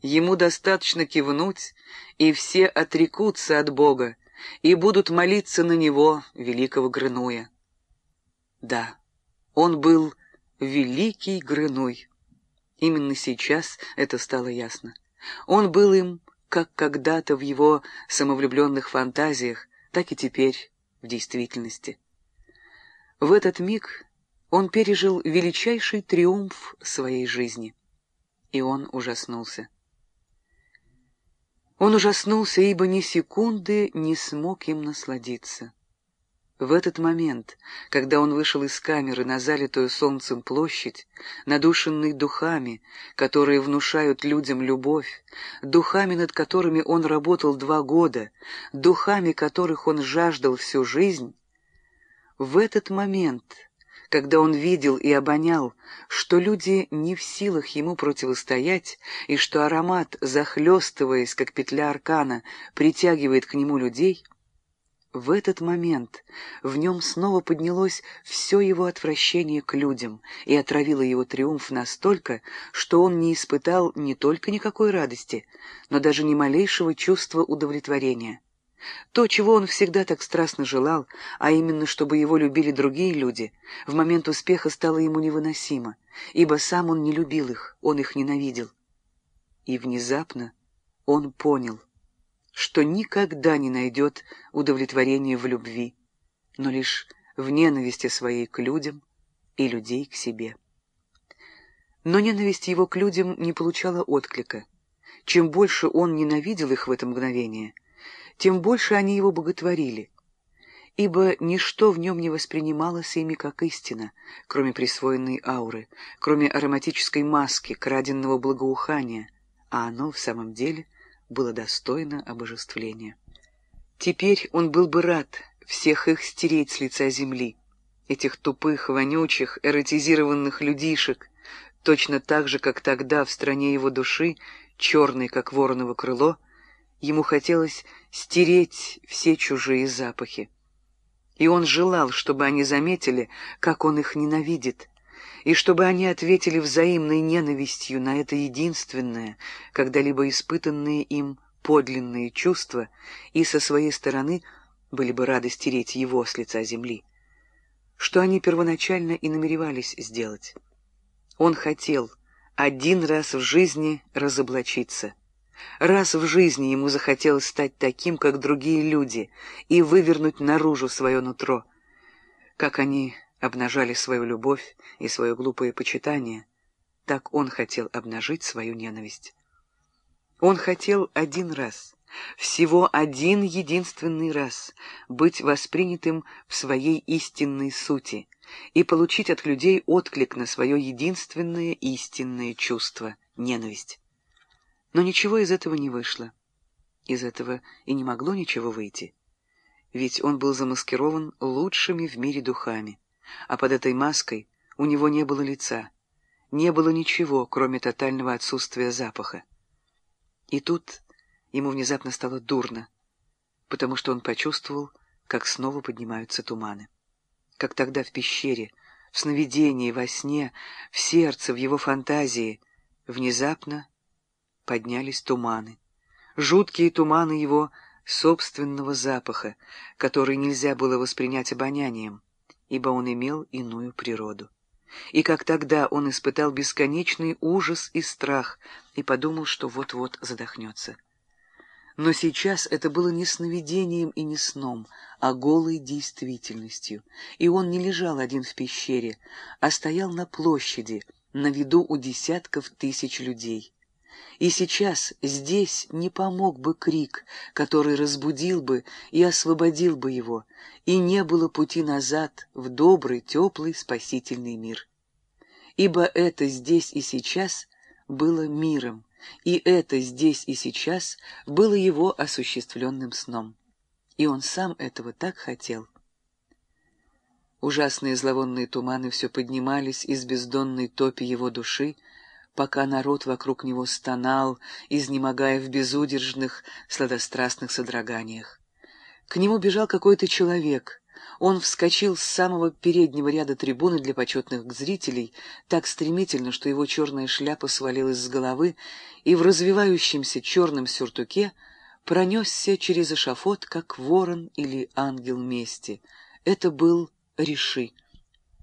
Ему достаточно кивнуть, и все отрекутся от Бога и будут молиться на Него, великого Грынуя. Да, он был великий Грынуй. Именно сейчас это стало ясно. Он был им, как когда-то в его самовлюбленных фантазиях, так и теперь в действительности. В этот миг он пережил величайший триумф своей жизни, и он ужаснулся. Он ужаснулся, ибо ни секунды не смог им насладиться. В этот момент, когда он вышел из камеры на залитую солнцем площадь, надушенный духами, которые внушают людям любовь, духами, над которыми он работал два года, духами которых он жаждал всю жизнь, в этот момент, когда он видел и обонял, что люди не в силах ему противостоять, и что аромат, захлестываясь, как петля аркана, притягивает к нему людей — в этот момент в нем снова поднялось все его отвращение к людям и отравило его триумф настолько, что он не испытал не только никакой радости, но даже ни малейшего чувства удовлетворения. То, чего он всегда так страстно желал, а именно, чтобы его любили другие люди, в момент успеха стало ему невыносимо, ибо сам он не любил их, он их ненавидел. И внезапно он понял — что никогда не найдет удовлетворения в любви, но лишь в ненависти своей к людям и людей к себе. Но ненависть его к людям не получала отклика. Чем больше он ненавидел их в это мгновение, тем больше они его боготворили, ибо ничто в нем не воспринималось ими как истина, кроме присвоенной ауры, кроме ароматической маски, краденного благоухания, а оно в самом деле — было достойно обожествления. Теперь он был бы рад всех их стереть с лица земли, этих тупых, вонючих, эротизированных людишек, точно так же, как тогда в стране его души, черной, как вороново крыло, ему хотелось стереть все чужие запахи. И он желал, чтобы они заметили, как он их ненавидит, и чтобы они ответили взаимной ненавистью на это единственное, когда-либо испытанное им подлинные чувства, и со своей стороны были бы рады стереть его с лица земли, что они первоначально и намеревались сделать. Он хотел один раз в жизни разоблачиться. Раз в жизни ему захотелось стать таким, как другие люди, и вывернуть наружу свое нутро, как они обнажали свою любовь и свое глупое почитание, так он хотел обнажить свою ненависть. Он хотел один раз, всего один единственный раз, быть воспринятым в своей истинной сути и получить от людей отклик на свое единственное истинное чувство — ненависть. Но ничего из этого не вышло. Из этого и не могло ничего выйти. Ведь он был замаскирован лучшими в мире духами а под этой маской у него не было лица, не было ничего, кроме тотального отсутствия запаха. И тут ему внезапно стало дурно, потому что он почувствовал, как снова поднимаются туманы. Как тогда в пещере, в сновидении, во сне, в сердце, в его фантазии, внезапно поднялись туманы. Жуткие туманы его собственного запаха, который нельзя было воспринять обонянием ибо он имел иную природу. И как тогда он испытал бесконечный ужас и страх и подумал, что вот-вот задохнется. Но сейчас это было не сновидением и не сном, а голой действительностью, и он не лежал один в пещере, а стоял на площади, на виду у десятков тысяч людей. И сейчас здесь не помог бы крик, который разбудил бы и освободил бы его, и не было пути назад в добрый, теплый, спасительный мир. Ибо это здесь и сейчас было миром, и это здесь и сейчас было его осуществленным сном. И он сам этого так хотел. Ужасные зловонные туманы все поднимались из бездонной топи его души, пока народ вокруг него стонал, изнемогая в безудержных, сладострастных содроганиях. К нему бежал какой-то человек, он вскочил с самого переднего ряда трибуны для почетных зрителей так стремительно, что его черная шляпа свалилась с головы, и в развивающемся черном сюртуке пронесся через эшафот, как ворон или ангел мести. Это был Риши.